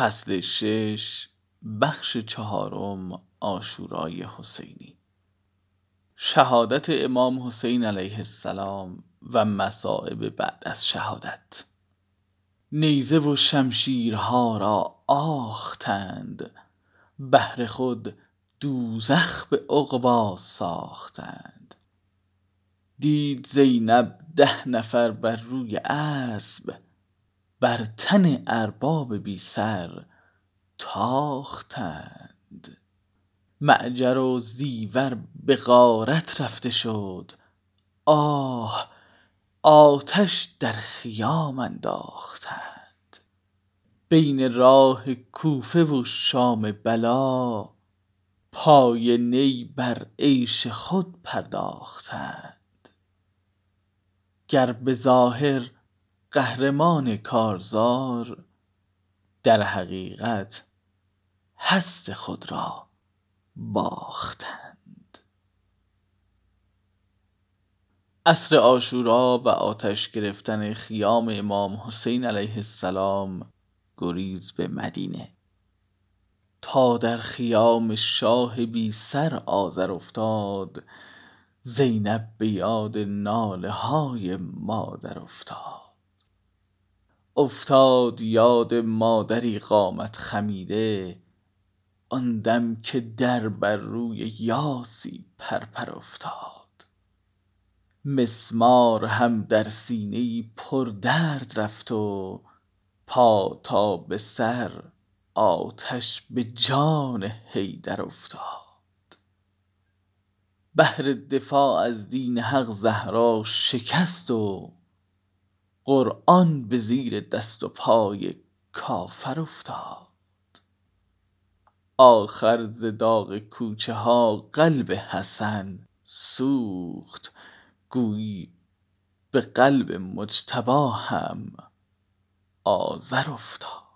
فصل شش بخش چهارم آشورای حسینی. شهادت امام حسین علیه السلام و مصائب بعد از شهادت. نیزه و شمشیرها را آختند بهر خود دوزخ به عقبا ساختند. دید زینب ده نفر بر روی اسب بر تن ارباب بی سر تاختند. معجر و زیور به غارت رفته شد. آه آتش در خیام انداختند. بین راه کوفه و شام بلا پای نی بر عیش خود پرداختند. گر به ظاهر قهرمان کارزار در حقیقت هست خود را باختند. عصر عاشورا و آتش گرفتن خیام امام حسین علیه السلام گریز به مدینه. تا در خیام شاه بی سر آذر افتاد زینب به یاد ناله های مادر افتاد. افتاد یاد مادری قامت خمیده آن دم که در بر روی یاسی پرپر افتاد. مسمار هم در سینه ای پر درد رفت و پا تا به سر آتش به جان حیدر افتاد. بهر دفاع از دین حق زهرا شکست و قرآن به زیر دست و پای کافر افتاد. آخر ز داغ کوچه ها قلب حسن سوخت گویی به قلب مجتبی هم آذر افتاد.